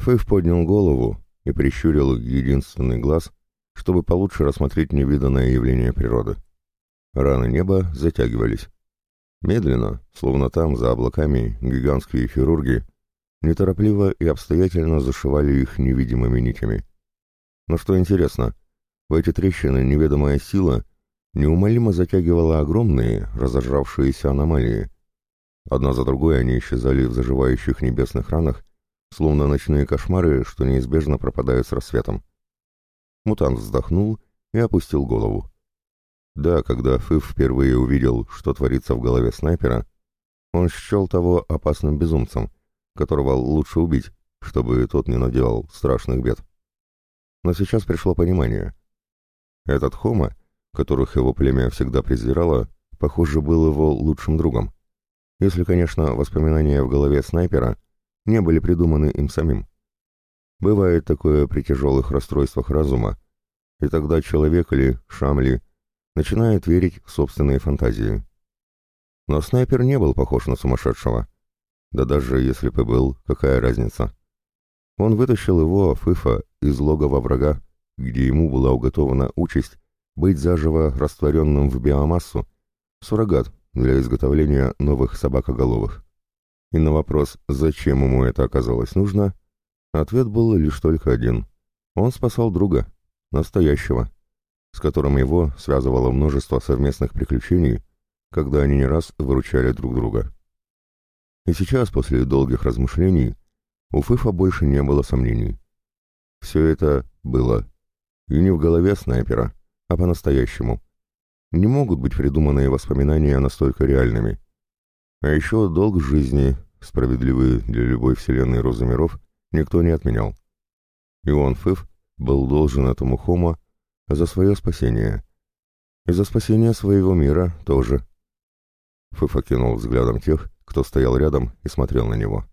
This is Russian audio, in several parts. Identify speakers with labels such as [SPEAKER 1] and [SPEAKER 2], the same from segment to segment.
[SPEAKER 1] Фэйв поднял голову и прищурил единственный глаз, чтобы получше рассмотреть невиданное явление природы. Раны неба затягивались. Медленно, словно там, за облаками, гигантские хирурги неторопливо и обстоятельно зашивали их невидимыми нитями. Но что интересно, в эти трещины неведомая сила неумолимо затягивала огромные, разожравшиеся аномалии. Одна за другой они исчезали в заживающих небесных ранах, словно ночные кошмары, что неизбежно пропадают с рассветом. Мутант вздохнул и опустил голову. Да, когда Фыв впервые увидел, что творится в голове снайпера, он счел того опасным безумцем, которого лучше убить, чтобы тот не наделал страшных бед. Но сейчас пришло понимание. Этот Хома, которых его племя всегда презирало, похоже, был его лучшим другом. Если, конечно, воспоминания в голове снайпера не были придуманы им самим. Бывает такое при тяжелых расстройствах разума, и тогда человек или Шамли начинает верить в собственные фантазии. Но снайпер не был похож на сумасшедшего. Да даже если бы был, какая разница? Он вытащил его, Фыфа, из логова врага, где ему была уготована участь быть заживо растворенным в биомассу, суррогат для изготовления новых собакоголовых. И на вопрос, зачем ему это оказалось нужно, ответ был лишь только один. Он спасал друга, настоящего, с которым его связывало множество совместных приключений, когда они не раз выручали друг друга. И сейчас, после долгих размышлений, у Фыфа больше не было сомнений. Все это было. И не в голове снайпера, а по-настоящему. Не могут быть придуманные воспоминания настолько реальными. А еще долг жизни, справедливый для любой вселенной розы миров, никто не отменял. И он, был должен этому Хома за свое спасение. И за спасение своего мира тоже. Фыф окинул взглядом тех, кто стоял рядом и смотрел на него.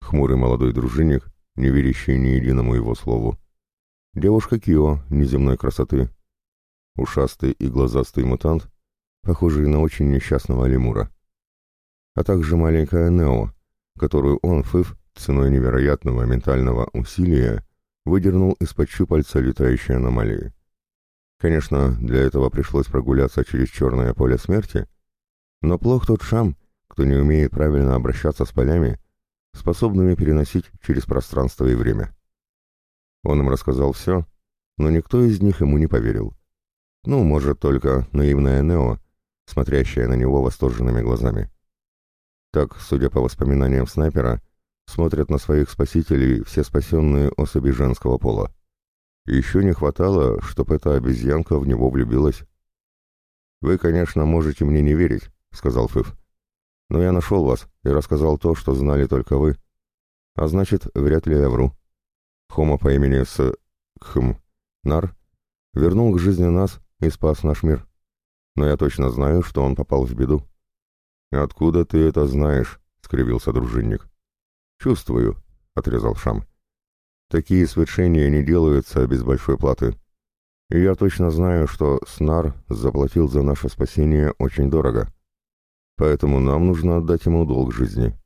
[SPEAKER 1] Хмурый молодой дружинник, не верящий ни единому его слову. Девушка Кио, неземной красоты. Ушастый и глазастый мутант, похожий на очень несчастного лемура. А также маленькая Нео, которую он, Фыф, ценой невероятного ментального усилия, выдернул из-под щупальца летающей аномалии. Конечно, для этого пришлось прогуляться через черное поле смерти, но плох тот шам, кто не умеет правильно обращаться с полями, способными переносить через пространство и время. Он им рассказал все, но никто из них ему не поверил. Ну, может, только наивная Нео, смотрящая на него восторженными глазами. Так, судя по воспоминаниям снайпера, смотрят на своих спасителей все спасенные особи женского пола. Еще не хватало, чтобы эта обезьянка в него влюбилась. «Вы, конечно, можете мне не верить», — сказал Фыф. «Но я нашел вас и рассказал то, что знали только вы. А значит, вряд ли я вру. Хома по имени С... Хм... Нар вернул к жизни нас и спас наш мир. Но я точно знаю, что он попал в беду». «Откуда ты это знаешь?» — скривился дружинник. «Чувствую», — отрезал Шам. «Такие свершения не делаются без большой платы. И я точно знаю, что Снар заплатил за наше спасение очень дорого. Поэтому нам нужно отдать ему долг жизни».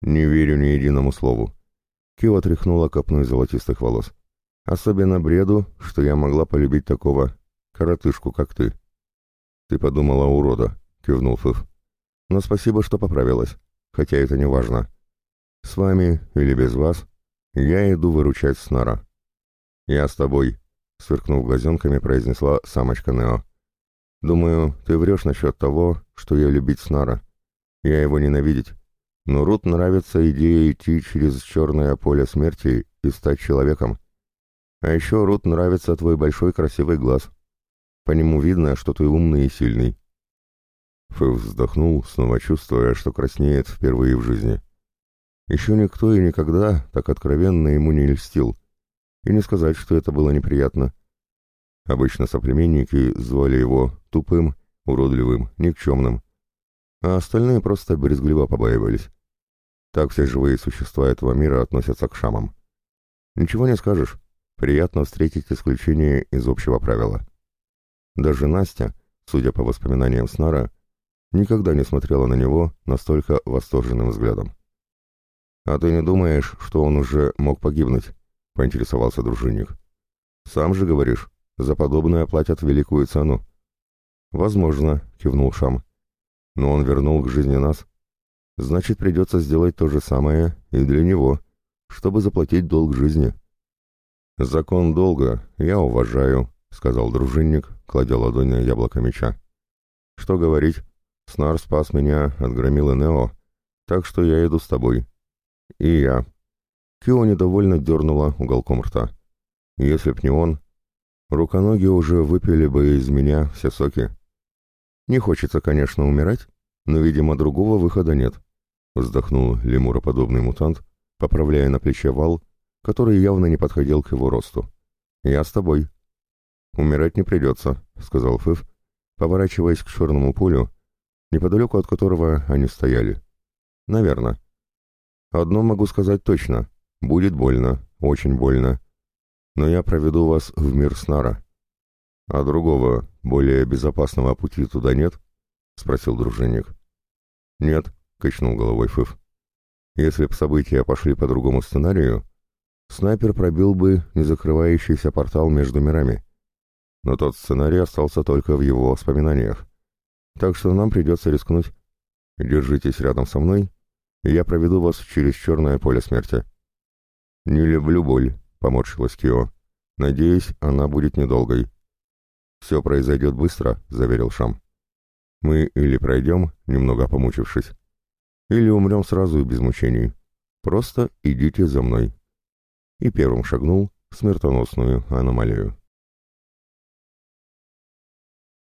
[SPEAKER 1] «Не верю ни единому слову». Кио отряхнула копной золотистых волос. «Особенно бреду, что я могла полюбить такого коротышку, как ты». «Ты подумала урода», — кивнул Фыф. «Но спасибо, что поправилась, хотя это не важно. С вами или без вас, я иду выручать Снара. Я с тобой, сверкнув глазенками, произнесла самочка Нео. Думаю, ты врешь насчет того, что я любить Снара. Я его ненавидеть. Но Рут нравится идея идти через черное поле смерти и стать человеком. А еще Рут нравится твой большой красивый глаз. По нему видно, что ты умный и сильный. Фэв вздохнул, снова чувствуя, что краснеет впервые в жизни. Еще никто и никогда так откровенно ему не льстил. И не сказать, что это было неприятно. Обычно соплеменники звали его тупым, уродливым, никчемным. А остальные просто брезгливо побаивались. Так все живые существа этого мира относятся к шамам. Ничего не скажешь. Приятно встретить исключение из общего правила. Даже Настя, судя по воспоминаниям Снара, никогда не смотрела на него настолько восторженным взглядом. «А ты не думаешь, что он уже мог погибнуть?» — поинтересовался дружинник. «Сам же говоришь, за подобное платят великую цену». «Возможно», — кивнул Шам. «Но он вернул к жизни нас. Значит, придется сделать то же самое и для него, чтобы заплатить долг жизни». «Закон долга я уважаю», — сказал дружинник, кладя ладонь на яблоко меча. «Что говорить? Снар спас меня от громилы Нео, так что я иду с тобой». «И я». Кио недовольно дернула уголком рта. «Если б не он, руконоги уже выпили бы из меня все соки». «Не хочется, конечно, умирать, но, видимо, другого выхода нет», — вздохнул лемуроподобный мутант, поправляя на плече вал, который явно не подходил к его росту. «Я с тобой». «Умирать не придется», — сказал Фыф, поворачиваясь к черному полю, неподалеку от которого они стояли. «Наверно. Одно могу сказать точно. Будет больно, очень больно. Но я проведу вас в мир Снара. А другого, более безопасного пути туда нет?» — спросил дружинник. «Нет», — качнул головой Фыф. «Если б события пошли по другому сценарию, снайпер пробил бы незакрывающийся портал между мирами. Но тот сценарий остался только в его воспоминаниях. Так что нам придется рискнуть. Держитесь рядом со мной, и я проведу вас через черное поле смерти. «Не люблю боль», — поморщилась Кио. «Надеюсь, она будет недолгой». «Все произойдет быстро», — заверил Шам. «Мы или пройдем, немного помучившись, или умрем сразу и без мучений. Просто идите за мной» и первым шагнул в смертоносную аномалию.